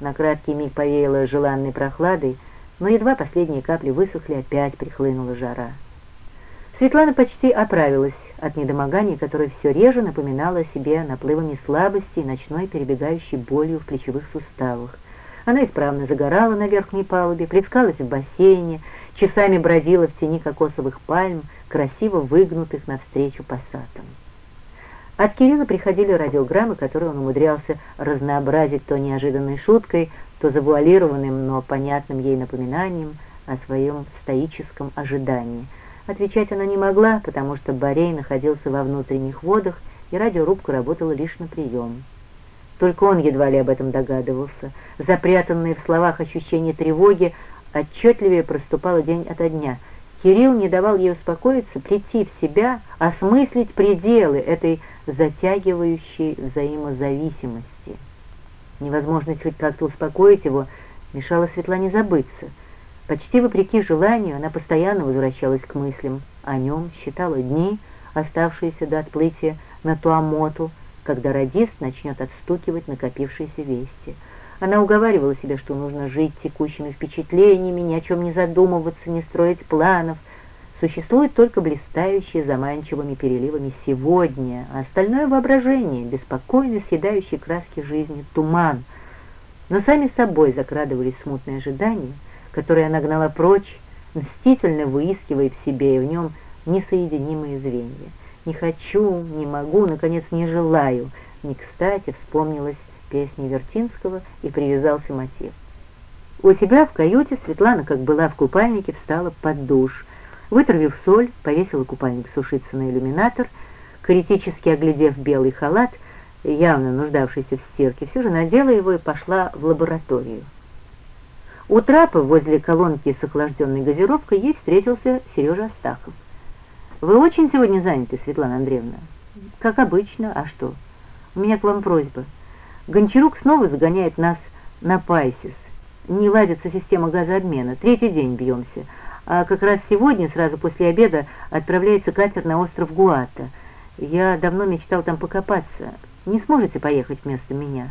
На краткий миг повеяло желанной прохладой, но едва последние капли высохли, опять прихлынула жара. Светлана почти оправилась от недомогания, которое все реже напоминало о себе наплывами слабости и ночной перебегающей болью в плечевых суставах. Она исправно загорала на верхней палубе, плескалась в бассейне, часами бродила в тени кокосовых пальм, красиво выгнутых навстречу пассатам. От Кирилла приходили радиограммы, которые он умудрялся разнообразить то неожиданной шуткой, то завуалированным, но понятным ей напоминанием о своем стоическом ожидании. Отвечать она не могла, потому что Борей находился во внутренних водах, и радиорубка работала лишь на прием. Только он едва ли об этом догадывался. Запрятанные в словах ощущение тревоги отчетливее проступало день ото дня — Кирилл не давал ей успокоиться, прийти в себя, осмыслить пределы этой затягивающей взаимозависимости. Невозможность хоть как-то успокоить его мешала Светлане забыться. Почти вопреки желанию она постоянно возвращалась к мыслям о нем, считала дни, оставшиеся до отплытия на Туамоту, когда радист начнет отстукивать накопившиеся вести — она уговаривала себя, что нужно жить текущими впечатлениями, ни о чем не задумываться, не строить планов. Существует только блистающие заманчивыми переливами сегодня, а остальное воображение, беспокойно съедающий краски жизни, туман. Но сами собой закрадывались смутные ожидания, которые она гнала прочь, мстительно выискивая в себе и в нем несоединимые звенья. «Не хочу, не могу, наконец, не желаю», не кстати вспомнилось песни Вертинского и привязался мотив. У себя в каюте Светлана, как была в купальнике, встала под душ. Вытравив соль, повесила купальник сушиться на иллюминатор, критически оглядев белый халат, явно нуждавшийся в стирке, все же надела его и пошла в лабораторию. У трапа возле колонки с охлажденной газировкой ей встретился Сережа Астахов. «Вы очень сегодня заняты, Светлана Андреевна?» «Как обычно. А что? У меня к вам просьба». Гончарук снова загоняет нас на Пайсис. Не ладится система газообмена. Третий день бьемся. А как раз сегодня, сразу после обеда, отправляется катер на остров Гуата. Я давно мечтал там покопаться. Не сможете поехать вместо меня?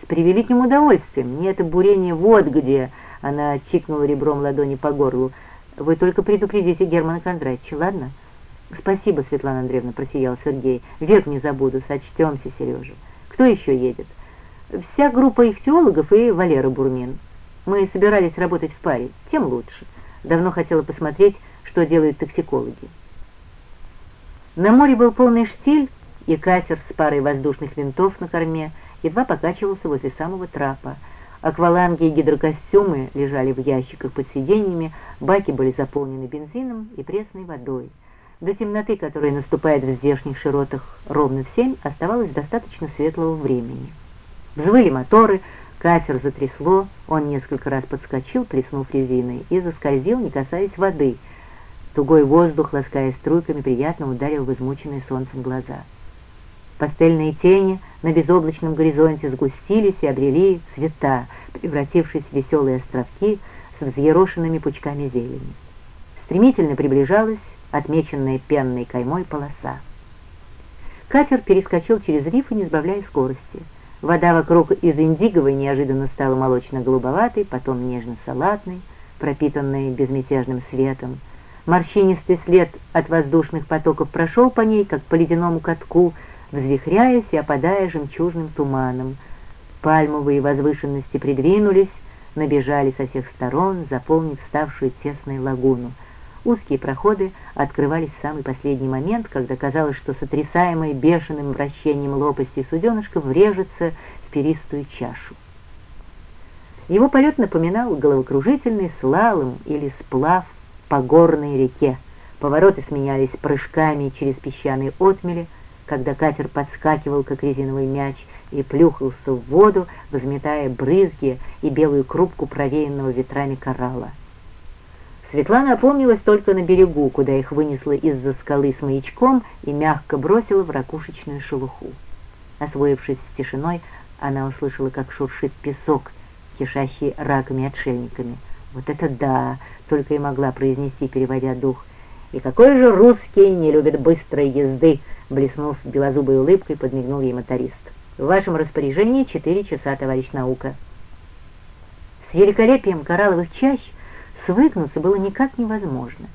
С превеликим удовольствием. Мне это бурение вот где... Она чикнула ребром ладони по горлу. Вы только предупредите Германа Кондратьевича, ладно? Спасибо, Светлана Андреевна, просиял Сергей. Век не забуду, сочтемся, Сережа. Кто еще едет? Вся группа ихтиологов и Валера Бурмин. Мы собирались работать в паре, тем лучше. Давно хотела посмотреть, что делают токсикологи. На море был полный штиль, и катер с парой воздушных винтов на корме едва покачивался возле самого трапа. Акваланги и гидрокостюмы лежали в ящиках под сиденьями, баки были заполнены бензином и пресной водой. До темноты, которая наступает в здешних широтах ровно в семь, оставалось достаточно светлого времени. Взвыли моторы, катер затрясло, он несколько раз подскочил, плеснув резиной, и заскользил, не касаясь воды. Тугой воздух, лаская струйками, приятно ударил в измученные солнцем глаза. Пастельные тени на безоблачном горизонте сгустились и обрели цвета, превратившись в веселые островки с взъерошенными пучками зелени. Стремительно приближалась отмеченная пенной каймой полоса. Катер перескочил через риф и не сбавляя скорости — Вода вокруг из индиговой неожиданно стала молочно-голубоватой, потом нежно-салатной, пропитанной безмятежным светом. Морщинистый след от воздушных потоков прошел по ней, как по ледяному катку, взвихряясь и опадая жемчужным туманом. Пальмовые возвышенности придвинулись, набежали со всех сторон, заполнив ставшую тесной лагуну — Узкие проходы открывались в самый последний момент, когда казалось, что сотрясаемый бешеным вращением лопасти суденышко врежется в перистую чашу. Его полет напоминал головокружительный слалом или сплав по горной реке. Повороты сменялись прыжками через песчаные отмели, когда катер подскакивал, как резиновый мяч, и плюхался в воду, взметая брызги и белую крупку провеянного ветрами коралла. Светлана опомнилась только на берегу, куда их вынесло из-за скалы с маячком и мягко бросила в ракушечную шелуху. Освоившись с тишиной, она услышала, как шуршит песок, кишащий раками-отшельниками. «Вот это да!» — только и могла произнести, переводя дух. «И какой же русский не любит быстрой езды!» — блеснув белозубой улыбкой, подмигнул ей моторист. «В вашем распоряжении четыре часа, товарищ наука». великолепием коралловых чащ свыкнуться было никак невозможно.